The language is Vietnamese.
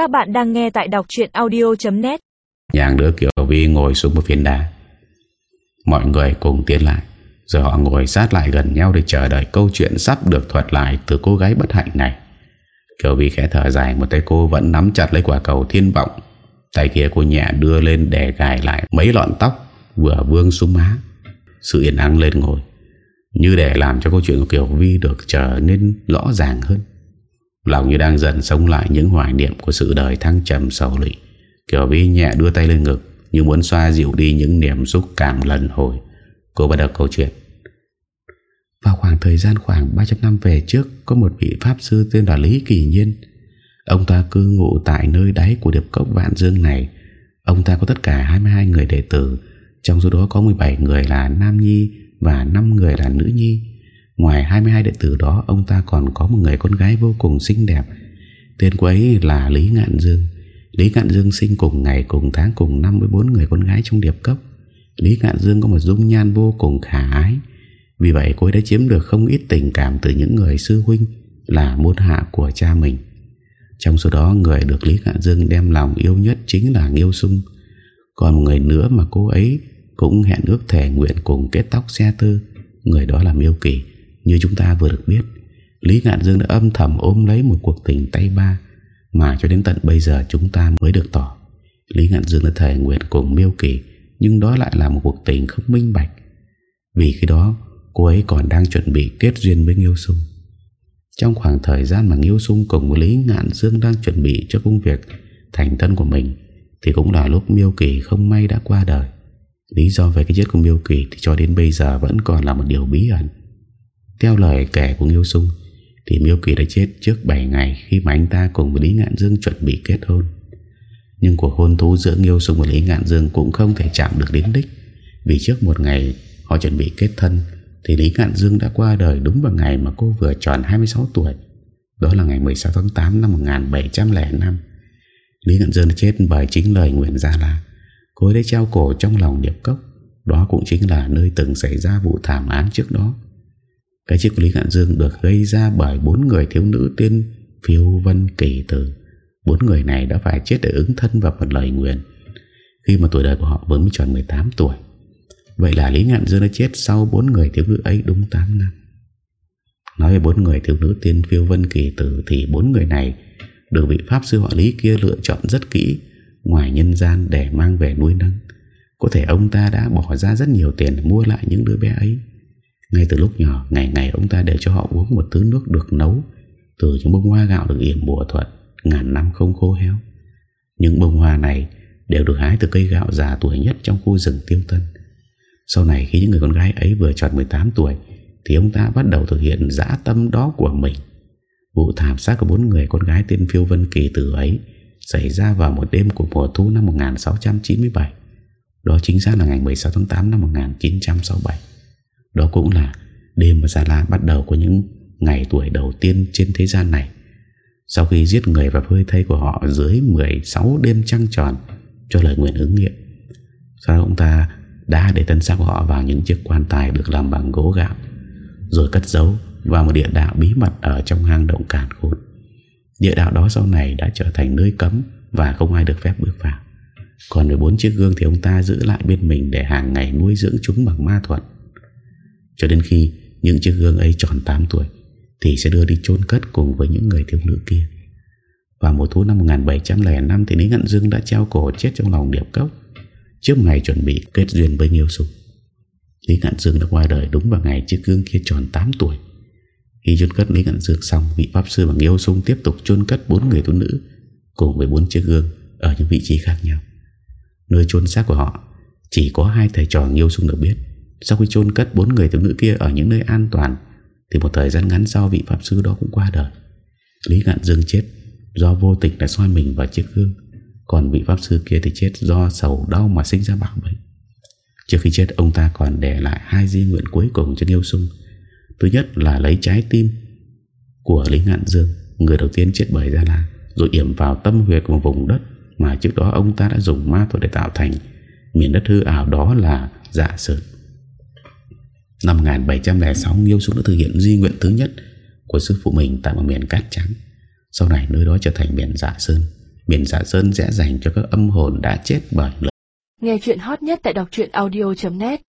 Các bạn đang nghe tại đọc chuyện audio.net Nhàng đứa Kiều Vi ngồi xuống một phiến đá. Mọi người cùng tiến lại. Rồi họ ngồi sát lại gần nhau Để chờ đợi câu chuyện sắp được thuật lại Từ cô gái bất hạnh này. Kiều Vi khẽ thở dài Một tay cô vẫn nắm chặt lấy quả cầu thiên vọng. Tay kia cô nhẹ đưa lên để gài lại Mấy lọn tóc, vừa vương xuống má. Sự yên ắng lên ngồi Như để làm cho câu chuyện của Kiều Vi Được trở nên rõ ràng hơn. Lòng như đang dần sống lại những hoài niệm của sự đời thăng trầm sầu lụy. Kiều Vi nhẹ đưa tay lên ngực, Như muốn xoa dịu đi những niềm xúc cảm lần hồi. Cô bắt đầu câu chuyện. Vào khoảng thời gian khoảng 300 năm về trước, Có một vị Pháp sư tên là Lý Kỳ Nhiên. Ông ta cư ngụ tại nơi đáy của điệp cốc Vạn Dương này. Ông ta có tất cả 22 người đệ tử, Trong số đó có 17 người là Nam Nhi Và 5 người là Nữ Nhi. Ngoài 22 đệ tử đó, Ông ta còn có một người con gái vô cùng xinh đẹp. Tên cô ấy là Lý Ngạn Dương. Lý Ngạn Dương sinh cùng ngày, cùng tháng, cùng năm với bốn người con gái trong điệp cấp Lý Ngạn Dương có một dung nhan vô cùng khả ái. Vì vậy, cô ấy đã chiếm được không ít tình cảm từ những người sư huynh Là môn hạ của cha mình. Trong số đó, người được Lý Ngạn Dương đem lòng yêu nhất chính là Nghiêu Sung. Còn một người nữa mà cô ấy cũng hẹn ước thể nguyện cùng kết tóc xe tư. Người đó là Miêu Kỳ như chúng ta vừa được biết, Lý Ngạn Dương đã âm thầm ôm lấy một cuộc tình tay ba Mà cho đến tận bây giờ chúng ta mới được tỏ. Lý Ngạn Dương đã thề nguyện cùng Miêu Kỳ, Nhưng đó lại là một cuộc tình không minh bạch. Vì khi đó, cô ấy còn đang chuẩn bị kết duyên với Nghiêu Sung. Trong khoảng thời gian mà Nghiêu Sung cùng Lý Ngạn Dương đang chuẩn bị cho công việc thành thân của mình, Thì cũng là lúc Miêu Kỳ không may đã qua đời. Lý do về cái chết của Miêu Kỳ thì cho đến bây giờ vẫn còn là một điều bí ẩn theo lời kể của Nghiêu Sung, Thì Miêu Kỳ đã chết trước 7 ngày Khi mà anh ta cùng với Lý Ngạn Dương chuẩn bị kết hôn. Nhưng cuộc hôn thú giữa Nghiêu Sung và Lý Ngạn Dương Cũng không thể chạm được đến đích, Vì trước một ngày họ chuẩn bị kết thân, Thì Lý Ngạn Dương đã qua đời Đúng vào ngày mà cô vừa tròn 26 tuổi, Đó là ngày 16 tháng 8 năm 1705 Lý Ngạn Dương đã chết bởi chính lời nguyện Gia La. Cô ấy đã treo cổ trong lòng điệp cốc, Đó cũng chính là nơi từng xảy ra vụ thảm án trước đó cái chết của Lý Ngạn Dương được gây ra bởi bốn người thiếu nữ tên Phiêu Vân Kỳ Tử. Bốn người này đã phải chết để ứng thân vào một lời nguyện khi mà tuổi đời của họ vẫn mới tròn 18 tuổi. Vậy là Lý Ngạn Dương đã chết sau bốn người thiếu nữ ấy đúng 8 năm. Nói về bốn người thiếu nữ tên Phiêu Vân Kỳ Tử thì bốn người này được vị Pháp sư họ Lý kia lựa chọn rất kỹ, ngoài nhân gian để mang về nuôi nâng. Có thể ông ta đã bỏ ra rất nhiều tiền để mua lại những đứa bé ấy. Ngay từ lúc nhỏ, Ngày ngày ông ta để cho họ uống một thứ nước được nấu, Từ những bông hoa gạo được yểm bùa thuật Ngàn năm không khô héo. Những bông hoa này Đều được hái từ cây gạo già tuổi nhất Trong khu rừng tiêu tân. Sau này khi những người con gái ấy vừa tròn 18 tuổi, Thì ông ta bắt đầu thực hiện dã tâm đó của mình. Vụ thảm sát của bốn người con gái tên Phiêu Vân Kỳ tử ấy Xảy ra vào một đêm của mùa thu năm 1697 Đó chính xác là ngày 16 tháng 8 năm 1967 đó cũng là đêm mà Gia La bắt đầu của những ngày tuổi đầu tiên trên thế gian này. Sau khi giết người và phơi thây của họ dưới 16 đêm trăng tròn cho lời nguyện ứng nghiệm. Sau ông ta đã để tân xác của họ vào những chiếc quan tài được làm bằng gỗ gạo, rồi cất giấu vào một địa đạo bí mật ở trong hang động càn khôn. Địa đạo đó sau này đã trở thành nơi cấm và không ai được phép bước vào. Còn 14 chiếc gương thì ông ta giữ lại bên mình để hàng ngày nuôi dưỡng chúng bằng ma thuật. Cho đến khi những chiếc gương ấy tròn 8 tuổi, Thì sẽ đưa đi chôn cất cùng với những người thiếu nữ kia. Vào mùa thu năm 1705 Thì Lý Ngạn Dương đã treo cổ chết trong lòng điệp cốc Trước ngày chuẩn bị kết duyên với Nghiêu Sùng. Lý Ngạn Dương đã qua đời đúng vào ngày chiếc gương kia tròn 8 tuổi. Khi chôn cất Lý Ngạn Dương xong, Vị Pháp Sư và Nghiêu Sung tiếp tục chôn cất bốn người thiếu nữ Cùng với bốn chiếc gương Ở những vị trí khác nhau. Nơi chôn xác của họ, Chỉ có hai thầy trò Nghiêu Sung được biết sau khi chôn cất bốn người thiếu nữ kia ở những nơi an toàn, Thì một thời gian ngắn sau vị Pháp Sư đó cũng qua đời. Lý Ngạn Dương chết Do vô tình đã soi mình vào chiếc gương, Còn vị Pháp Sư kia thì chết do sầu đau mà sinh ra bạo bệnh. Trước khi chết, ông ta còn để lại hai di nguyện cuối cùng cho Nghiêu Sung. Thứ nhất là lấy trái tim của Lý Ngạn Dương, Người đầu tiên chết bởi Gia La, Rồi yểm vào tâm huyệt của vùng đất Mà trước đó ông ta đã dùng ma thuật để tạo thành. Miền đất hư ảo đó là dạ sơn. Năm 1706 Nghiêu Súng đã thực hiện di nguyện thứ nhất Của sư phụ mình tại một miền cát trắng. Sau này nơi đó trở thành miền Dạ Sơn. Miền Dạ Sơn sẽ dành cho các âm hồn đã chết bởi lửa. Nghe chuyện hot nhất tại đọc audio.net